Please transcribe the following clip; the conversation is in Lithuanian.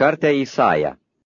Cartea Isaia